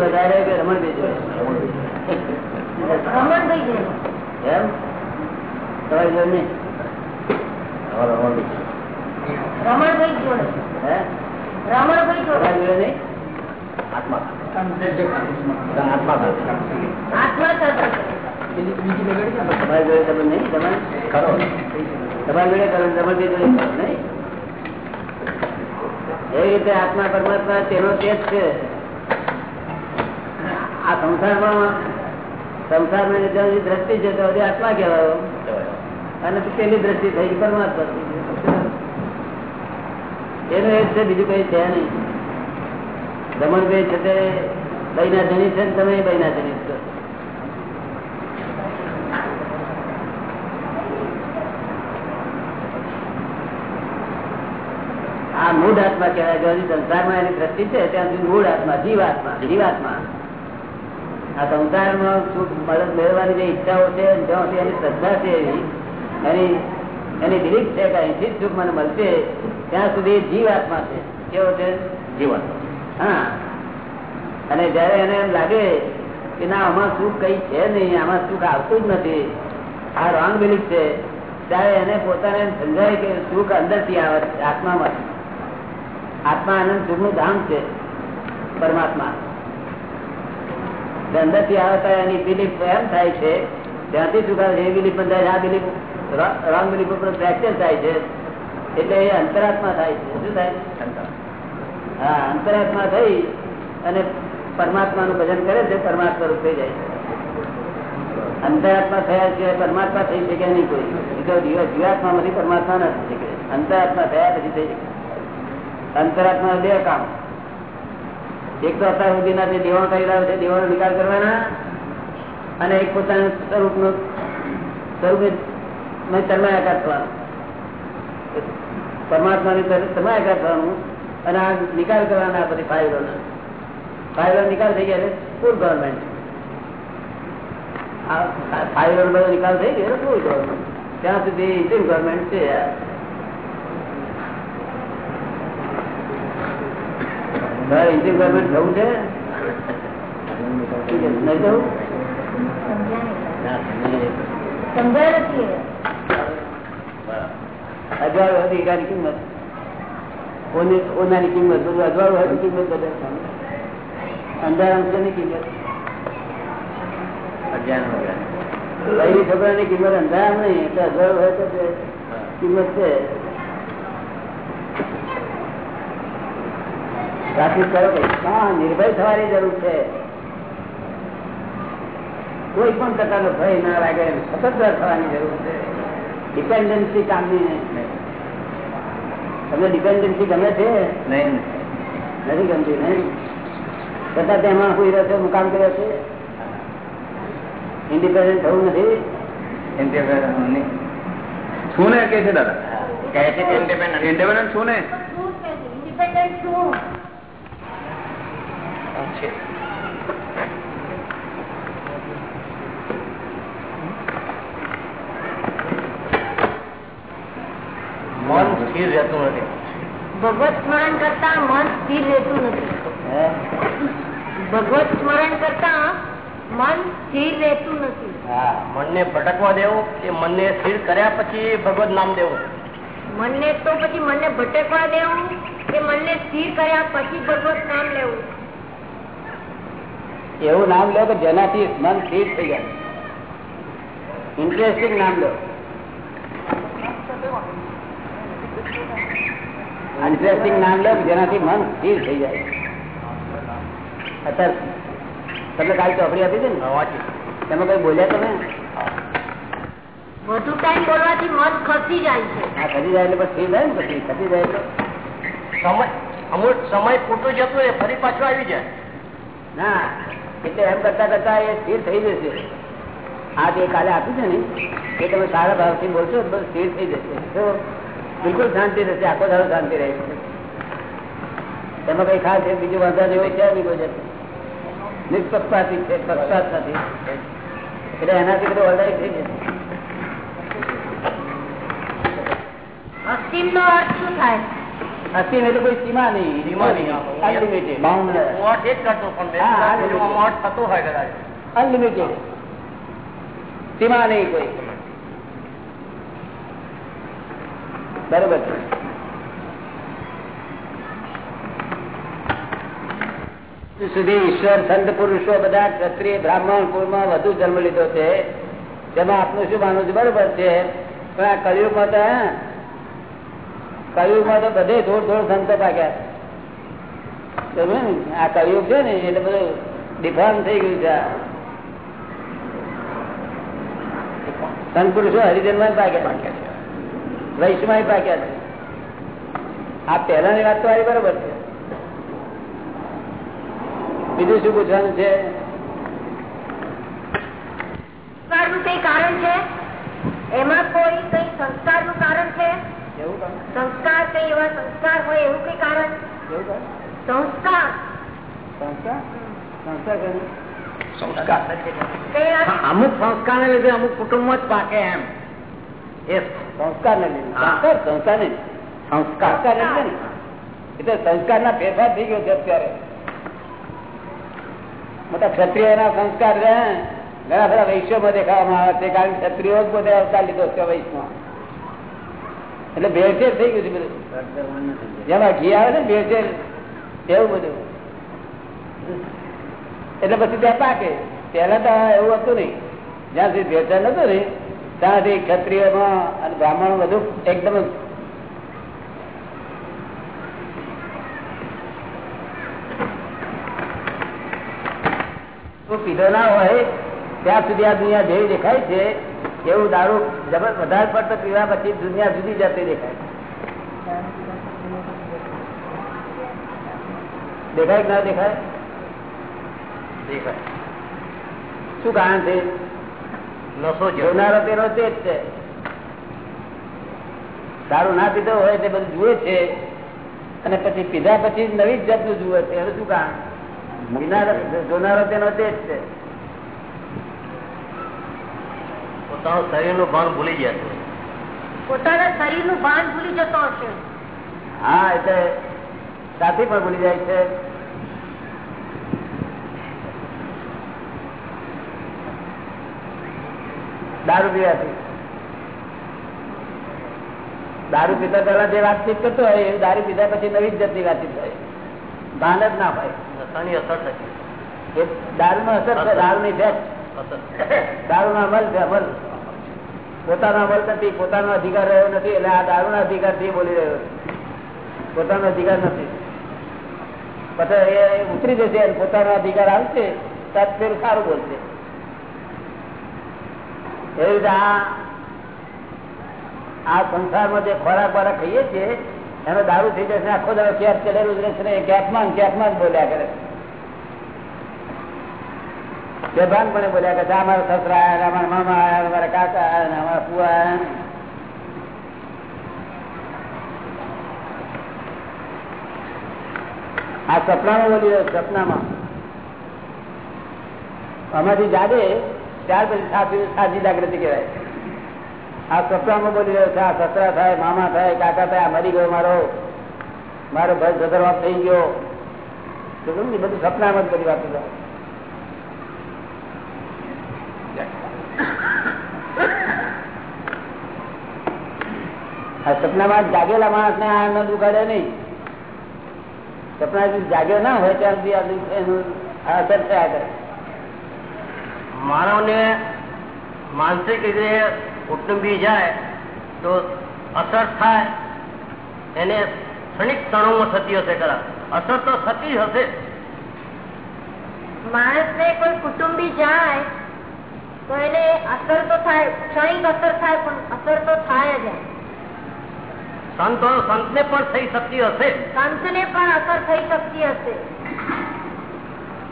રમણભાઈ જોડે રમણભાઈ તમારી જોડે તમારી નહીં સાથે તમારી જોડે સંબંધ નહીં તમારે ખરો તમારી જોડે કરો રમણભાઈ જોડે કરો નહીં એવી રીતે આત્મા પરમાત્મા તેનો તે જ છે. આ સંસારમાં સંસારમાં સુધી દ્રષ્ટિ છે તો હજી આત્મા કહેવાયો. અને પેલી દ્રષ્ટિ થઈ પરમાત્મા. એનું એ છે, બીજું કઈ છે નહીં. દમણભાઈ છે તે બૈના જણી છે તમે બૈના ધણી છો. આ મૂળ આત્મા કહેવાય. જો સંસારમાં એની દ્રષ્ટિ છે ત્યાં સુધી મૂળ આત્મા જીવાત્મા જીવાત્મા. આ સંસારમાં સુખ મદદ મેળવવાની જે ઈચ્છાઓ છે જ્યાં સુધી એની શ્રદ્ધા છે એવી એની એની દિલીપ છે કે અહીંથી જ સુખ મને મળશે ત્યાં સુધી જીવાત્મા છે. કેવો છે? જીવાત્મા. હા. અને જયારે એને એમ લાગે કે ના આમાં સુખ કઈ છે નહીં આમાં સુખ આવતું જ નથી આ રોંગ બિલીફ છે ત્યારે એને પોતાને સમજાય કે સુખ અંદરથી આવે આત્મામાં આત્મા આનંદ સુખનું ધામ છે પરમાત્મા. અંદરથી આવતા એની બિલીફ એમ થાય છે, ત્યાંથી સુખ એ બિલીફ બંધાય આ બિલીફ રોંગ બિલીફ ઉપર ફ્રેક્ચર થાય છે, એટલે એ અંતરાત્મા થાય છે. શું થાય? હા, અંતરાત્મા થઈ અને પરમાત્મા નું ભજન કરે છે, પરમાત્મા રૂપ થઈ જાય છે. અંતરાત્મા થયા છે પરમાત્મા થઈ શકે નહીં કોઈ. જીવાત્મા માંથી પરમાત્મા નથી શકે. અંતરાત્મા થયા પછી થઈ શકે. અંતરાત્મા બે કામ. એક તો અત્યાર સુધીના જે દેવાણ કરી રહ્યા છે, દેવાનો નિકાલ કરવાના અને એક પોતાના સ્વરૂપનું, સ્વરૂપ તન્માયાકાર થવાનું. પરમાત્માની તન્માયાકાર થવાનું અને આ નિકાલ કરવાના બધી ફાયદો ફાઇલો નિકાલ થઈ ગયા છે ફૂલ ગવર્મેન્ટ ફાઇલો બધો નિકાલ થઈ ગયો ફૂલ ગવર્મેન્ટ ત્યાં સુધી ઇન્ડિયન ગવર્મેન્ટ છે ઇન્ડિયન ગવર્મેન્ટ થવું છે? નહીં થવું સમજાય અજવાળું હતી હીરાની કિંમત. ઓનાની કિંમત બધું અજવાળું હોય કિંમત બધે અંધારામ છે ની કિંમત છોકરાની કિંમત અંધારામ નહીં એટલે અજવાળું હોય તો કિંમત છે. પ્રાથમિક કરો હા નિર્ભય થવાની જરૂર છે. કોઈ પણ પ્રકારનો ભય ના લાગે સ્વતંત્ર થવાની જરૂર છે. ડિપેન્ડન્સી કામની નહીં. તમને ડિપેન્ડન્સી ગમે છે? નથી ગમતી નહીં. છતાં તેમાં કોઈ રહ્યો છે મુકામ કર્યો છે? ઇન્ડિપેન્ડન્ટ થવું નથી? શું ને કે છે દાદા? કહે છે કે independent. ઇન્ડિપેન્ડન્ટ શું ઇન્ડિપેન્ડન્ટ મન સ્થિર રહેતું નથી. ભગવત સ્મરણ કરતા મન સ્થિર રહેતું નથી. ભગવત સ્મરણ કરતા મન સ્થિર રહેતું નથી. હા મનને ભટકવા દેવું કે મનને સ્થિર કર્યા પછી ભગવત નામ દેવું? મનને તો પછી મનને ભટકવા દેવું કે મનને સ્થિર કર્યા પછી ભગવત નામ લેવું? એવું નામ લો કે જેનાથી મન ઠીક થઈ જાય. ઇન્ટરેસ્ટિંગ નામ લો. ઇન્ટરેસ્ટિંગ નામ લો જેનાથી મન સ્થિર થઈ જાય. અત્યારે તમને કાલ ચોપડી આપી છે ને? તમે કઈ બોલ્યા તમે? વધુ ટાઈમ બોલવાથી મન ખસી જાય છે. હા ખસી જાય એટલે સ્થિર થાય ને પછી? ખસી જાય એટલે? સમય અમુક સમય પૂરતો જતો રહે ફરી પાછો આવી જાય. ના. એટલે એમ કરતા કરતા એ સ્થિર થઈ જશે. આ જે કાલે આપ્યું છે ને, એ તમે સારા ભાવથી બોલશો તો સ્થિર થઈ જશે. તો બિલકુલ શાંતિ રહેશે આખો દાડો શાંતિ રહે તેમાં કઈ ખાસ બીજું વાંધા જેવો છે નહીં કોઈ નિષ્પક્ષપાતી છે, પક્ષપાત નથી. એટલે એનાથી બધું ઓલરાઈટ થઈ જશે. અસીમ નો અર્થ શું થાય? અસીમ એટલે કોઈ સીમા નહીં સીમા નહીં. અનલિમિટેડ કરતો પણ થતો હોય કદાચ. સીમા નહીં કોઈ. બરોબર છે. સુધી ઈશ્વર સંત પુરુષો બધા ક્ષત્રિય બ્રાહ્મણ કુળમાં વધુ જન્મ લીધો છે. તેમાં આપનું શું માનવું છે? બરોબર છે. પણ આ કલયુગમાં તો હે તો બધે થોડ થોડ સંતો પાક્યા ને? આ કલયુગ છે ને, એટલે બધું ડિફાન થઈ ગયું છે. સંત પુરુષો પાક્યા છે. વૈષ્ણવ પાક્યા છે. આ પહેલાની વાત તો આવી બરોબર છે. બીજું શું પૂછવાનું છે? કારણ છે? એમાં કોઈ કઈ સંસ્કારનું કારણ છે? સંસ્કાર કઈ એવા સંસ્કાર હોય એવું કઈ કારણ? એવું કામ સંસ્કાર. સંસ્કાર? સંસ્કાર કર્યું સંસ્કાર. કઈ એવા અમુક સંસ્કાર ને લીધે અમુક કુટુંબ જ પાકે એમ. એ સંસ્કાર ને લીધે. હા. સંસ્કાર સંસ્કાર નહીં સંસ્કાર. સંસ્કાર એટલે ને? એટલે સંસ્કાર ના ફેરફાર થઈ ગયો છે અત્યારે. મોટા ક્ષત્રિય ના સંસ્કાર છે ઘણા બધા વૈશ્યોમાં દેખાવામાં આવે છે. કારણ કે ક્ષત્રિયો જ પોતે અવતાર લીધો છે વૈશ્વમાં. એટલે ભેળસેળ થઈ ગયું છે બધું. જેમાં ઘી આવે ને ભેળસેળ, એવું બધું. એટલે પછી ત્યાં પાકે. પેલા તો એવું હતું નહીં. જ્યાં સુધી ભેળસેળ નતું ને ત્યાં સુધી ક્ષત્રિયમાં અને બ્રાહ્મણ બધું એકદમ પીધો ના હોય, ત્યાં સુધી આ દુનિયા જેવી દેખાય છે. એવું દારૂ જબર વધારે પડતો પીવા પછી દુનિયા જુદી જતી દેખાય. દેખાય ના દેખાય? દેખાય. શું કારણ છે? નશો જોનારો તેનો તે જ છે. દારૂ ના પીધો હોય તે બધું જુએ છે અને પછી પીધા પછી નવી જ જાતનું જુએ છે. એનું શું કારણ? જોનારો તેનો તે જ છે. પોતાનું શરીરનું ભાન ભૂલી ગયા છે. પોતાના શરીરનું ભાન ભૂલી જતો હશે. હા એટલે સાથી પણ ભૂલી જાય છે. દારૂ પીવાથી. દારૂ પીતા પહેલા જે વાતચીત કરતો હોય એ દારૂ પીધા પછી નવી જ જતી વાતચીત હોય. ભાન જ ના હોય. નશાની અસર થતી. એ નો અસર છે દારૂ ની ભેટ. અસર. દારૂ નો અમલ છે અમલ. પોતાનો અમલ નથી પોતાનો અધિકાર રહ્યો નથી, એટલે આ દારૂ ના અધિકારથી બોલી રહ્યો પોતાનો અધિકાર નથી. પછી એ ઉતરી જશે પોતાનો અધિકાર આવશે પેલું સારું બોલશે. એવી રીતે આ આ સંસારમાં જે ખોરાક બોરાક ખાઈએ છીએ, એનો દારૂ થઈ જશે, આખો દારૂ ક્યાંક ચડેલું રહેશે ને એ ક્યાંકમાં ક્યાંકમાં જ બોલ્યા કરે બેભાન પણ બોલ્યા કે અમારા સસરા આવ્યા અમારા મામા આવ્યા અમારા કાકા આવ્યા અમારા ફુવા આયા. આ સપનામાં બોલી સપનામાં. આમાંથી જાગે ત્યાર પછી સાચી જાગૃતિ કહેવાય. આ સપનામાં બોલી રહ્યો છે, આ સસરા થાય, મામા થાય, કાકા થાય મરી ગયો મારો. મારો ભાઈ સદરવાપ થઈ ગયો. બધું સપનામાં જ બધી વાતો થાય આ સપનામાં જાગેલા માણસ ને આ ન દુખાડે નહીં સપના જાગ્યો ના હોય ત્યાં સુધી આ એનું અસર થયા કરે. માનવને માનસિક રીતે કુટુંબી જાય તો અસર થાય. એને ક્ષણિક ક્ષણોમાં થતી હશે ખરા. અસર તો થતી હશે. માણસ ને કોઈ કુટુંબી જાય તો એને અસર તો થાય ક્ષણિક અસર થાય પણ અસર તો થાય જ. સંતો સંતને પણ થઈ શકતી હશે. સંતને પણ અસર થઈ શકતી હશે.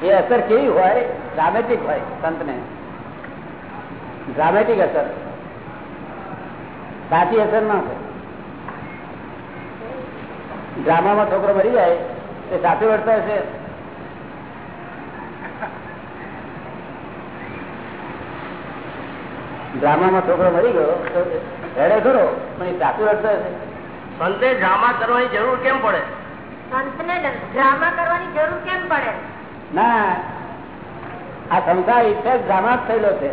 એ અસર કેવી હોય? ડ્રામેટિક હોય સંતને. ડ્રામેટિક અસર. સાચી અસર ના હોય. ડ્રામામાં છોકરો મરી જાય તે સાથે વર્તા હશે. ડ્રામામાં છોકરો મરી ગયો તો રડે ખરો પણ એ સાચું રડતો હશે. સંતે ડ્રામા કરવાની જરૂર કેમ પડે? સંતને ડ્રામા કરવાની જરૂર કેમ પડે? ના આ સંસાર ઇફેક્ટ ડ્રામા જ થયેલો છે.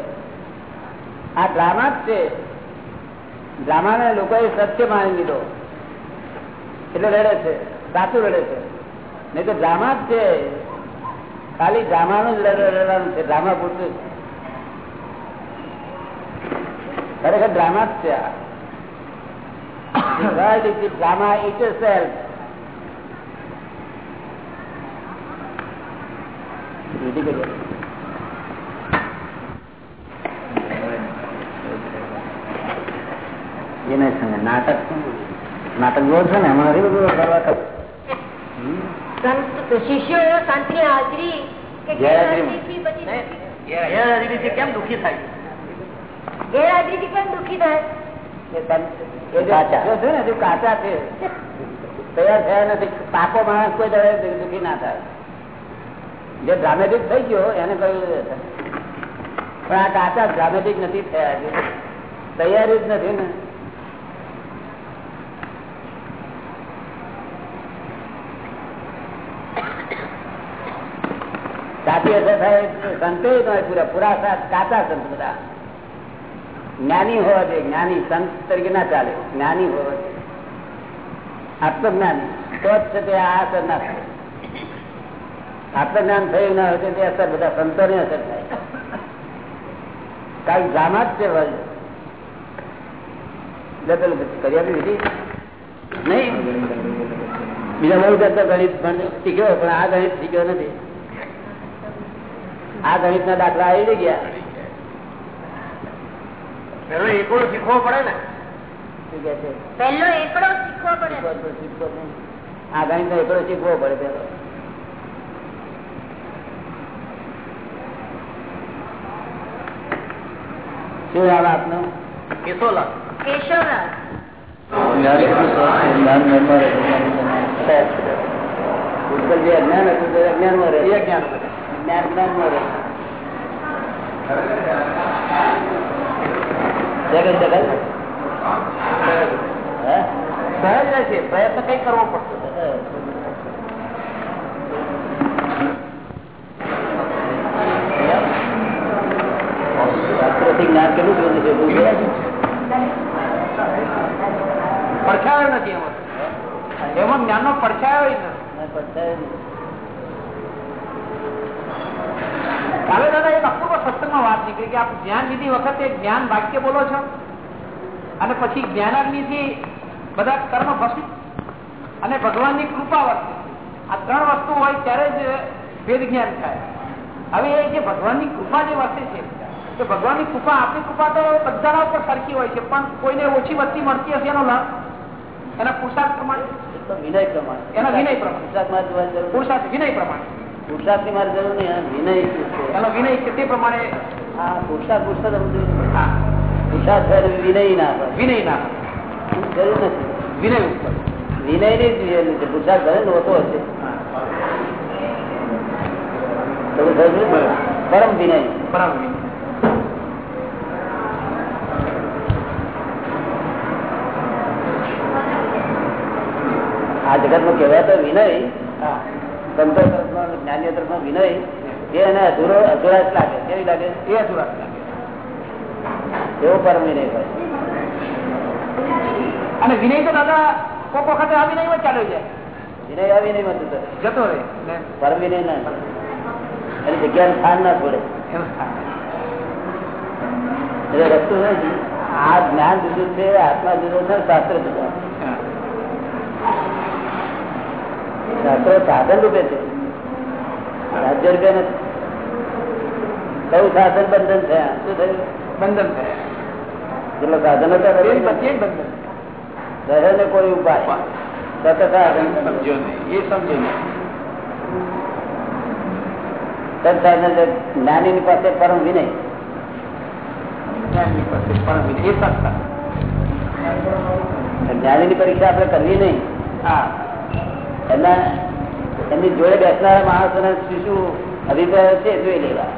આ ડ્રામા જ છે. ડ્રામાને લોકોએ સત્ય માની લીધો. એટલે રડે છે સાચું રડે છે. નહીં તો ડ્રામા જ છે. ખાલી ડ્રામાનું જ રડ- રડવાનું છે ડ્રામા પૂરતું. ખરેખર ડ્રામા જ છે આ. The world is the drama itself. વિધિ કરીએ. એ નહીં સમજે. નાટક શું? નાટક જોવો છો ને એમાં નથી બધું કરવા ખબર. હમ? સંત શિષ્યો સંતની હાજરી કે ગેરહાજરીથી પછી ગેરહાજરીથી કેમ દુઃખી થાય ગેરહાજરીથી કેમ દુઃખી થાય કાચા. છે તૈયાર થયા નથી. પાકો માણસ કોઈ દરે દુઃખી ના થાય. જે ડ્રામેટિક થઈ ગયો એને કહ્યું પણ આ કાચા ડ્રામેટિક નથી થયા. તૈયારી જ નથી ને. સાચી અસર થાય સંતો પૂરા પૂરા કાચા સંત બધા જ્ઞાની હોવા જોઈએ. જ્ઞાની સંત તરીકે ના ચાલે. જ્ઞાની હોવા જોઈએ. આત્મજ્ઞાન. તો જ છે તે આ અસર ના થાય. આત્મજ્ઞાન થયું ના હોય તે અસર બધા સંતોની અસર થાય. કારણ ડ્રામા જ છે વર્લ્ડ પેલું કરી આપી બીજા બહુ કરતા ગણિત પણ શીખ્યો પણ આ ગણિત શીખ્યો નથી. આ ગણિત ના દાખલા આવી ગયા. પેલો એકડો શીખવો પડે ને. પેલો કે એકડો શીખવો પડે. આ ગણિત નો એકડો શીખવો પડે પેલો શું નામ આપનું? જે અજ્ઞાન હતું તે રહે. જ્ઞાન જ્ઞાન રહે. જગત જગત. સહજ રહેશે પ્રયત્ન કઈ કરવો પડશે જ્ઞાન કેટલું જોયું છે પડછાયો નથી એમાં. એમાં જ્ઞાન નો પડછાયો ય નથી. કાલે દાદા અપૂર્વ સત્સંગમાં વાત નીકળી કે આપ જ્ઞાન લીધી વખતે જ્ઞાન વાક્ય બોલો છો. અને પછી જ્ઞાનાગ્નિ થી બધા કર્મ ફસી અને ભગવાનની કૃપા વર્તે આ ત્રણ વસ્તુ હોય ત્યારે જ ભેદ જ્ઞાન થાય. હવે એ જે ભગવાનની કૃપા જે વર્તે છે તો ભગવાનની કૃપા આપણી કૃપા તો બધાના ઉપર સરખી હોય છે પણ કોઈને ઓછી વસ્તી મળતી હશે એનો લાભ? એના પુરુષાર્થ પ્રમાણે? વિનય પ્રમાણે. એના વિનય પ્રમાણે. પુરુષાર્થ વિનય પ્રમાણે. પુરુષાર્થની મારી જરૂર નહીં વિનય શું છે. એનો વિનય છે તે પ્રમાણે આ પુરુષાર્થ પુરુષાર્થ પુરુષાર્થ વિનય ના વિનય ના જરૂર નથી. વિનય ઉપર વિનયની જ જરૂર છે. પુરુષાર્થ ભલે નહોતો હશે. ને? પરમ વિનય. પરમ વિનય. આ જગતમાં કહેવાય તો વિનય. હા. સંતો તરફનો જ્ઞાનીઓ તરફનો વિનય એ એને અધૂરો અધૂરા જ લાગે. કેવી લાગે? એ અધૂરા લાગે. એવો પરમ વિનય હોય. અને વિનય તો દાદા કોક વખતે આ ચાલ્યો જાય. વિનય આ વિનયમાં જતો રહે. જતો રહે. ને? પરમ વિનય ના. એની જગ્યાનું સ્થાન ના છોડે. એટલે વસ્તુ નથી આ જ્ઞાન જુદું છે આત્મા જુદો છે શાસ્ત્ર જુદો. શાસ્ત્રો સાધન રૂપે છે. રાજ્ય રૂપિયા નથી. કયું સાધન બંધન થયા. શું થયું? બંધન થયા. જેટલો સાધન હતા રહે ને કોઈ ઉપાય. સતત સાધન સમજ્યો નહીં. એ સમજ્યો નહીં. એટલે પાસે પરમ વિનય. જ્ઞાનીની પરીક્ષા આપણે કરવી નહીં. હા. એના એમની જોડે બેસનારા માણસોને શું શું અભિપ્રાય છે? જોઈ લેવા.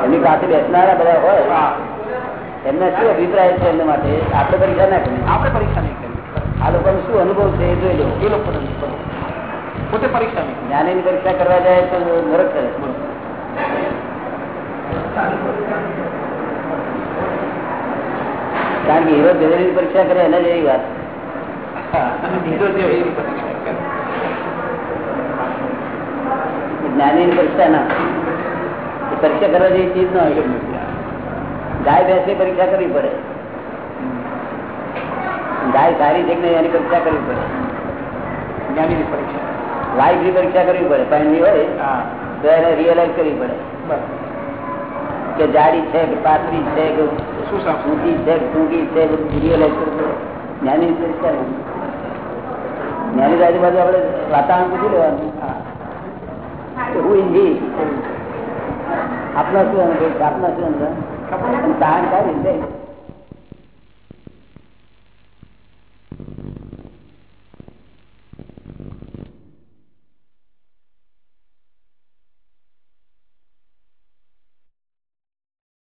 એમની પાસે બેસનારા બધા હોય એમને શું અભિપ્રાય છે એમના માટે? આપણે પરીક્ષા ના કરવી આપણે પરીક્ષા નહીં કરી આ લોકોનો શું અનુભવ છે એ જોઈ લેવો એ લોકો પોતે પરીક્ષા નહીં જ્ઞાની ની પરીક્ષા કરવા જાય તો નરક કરે. કારણ કે હીરો જરૂરી પરીક્ષા કરે એના જેવી વાત. બીજો જે પરીક્ષા ના પરીક્ષા કરવા જેવી ચીજ ના હોય ગાય ભેંસની પરીક્ષા કરવી પડે. ગાય સારી છે કે નહીં એની પરીક્ષા કરવી પડે. જ્ઞાનીની પરીક્ષા. લાઈફની પરીક્ષા કરવી પડે. પાણી હોય તો એને રિયલાઇઝ કરવી પડે. કે જાડી છે કે પાતળી છે કે ઊંચી છે કે ટૂંકી છે રિયલાઇઝ કરવી પડે. જ્ઞાની પરીક્ષા જ્ઞાની આજુબાજુ આપડે વાતાવરણ પૂછી લેવાનું હું. ઇન્જી આપના શું અનુભવ? આપના શું અનુભવ? તાણ કાઢી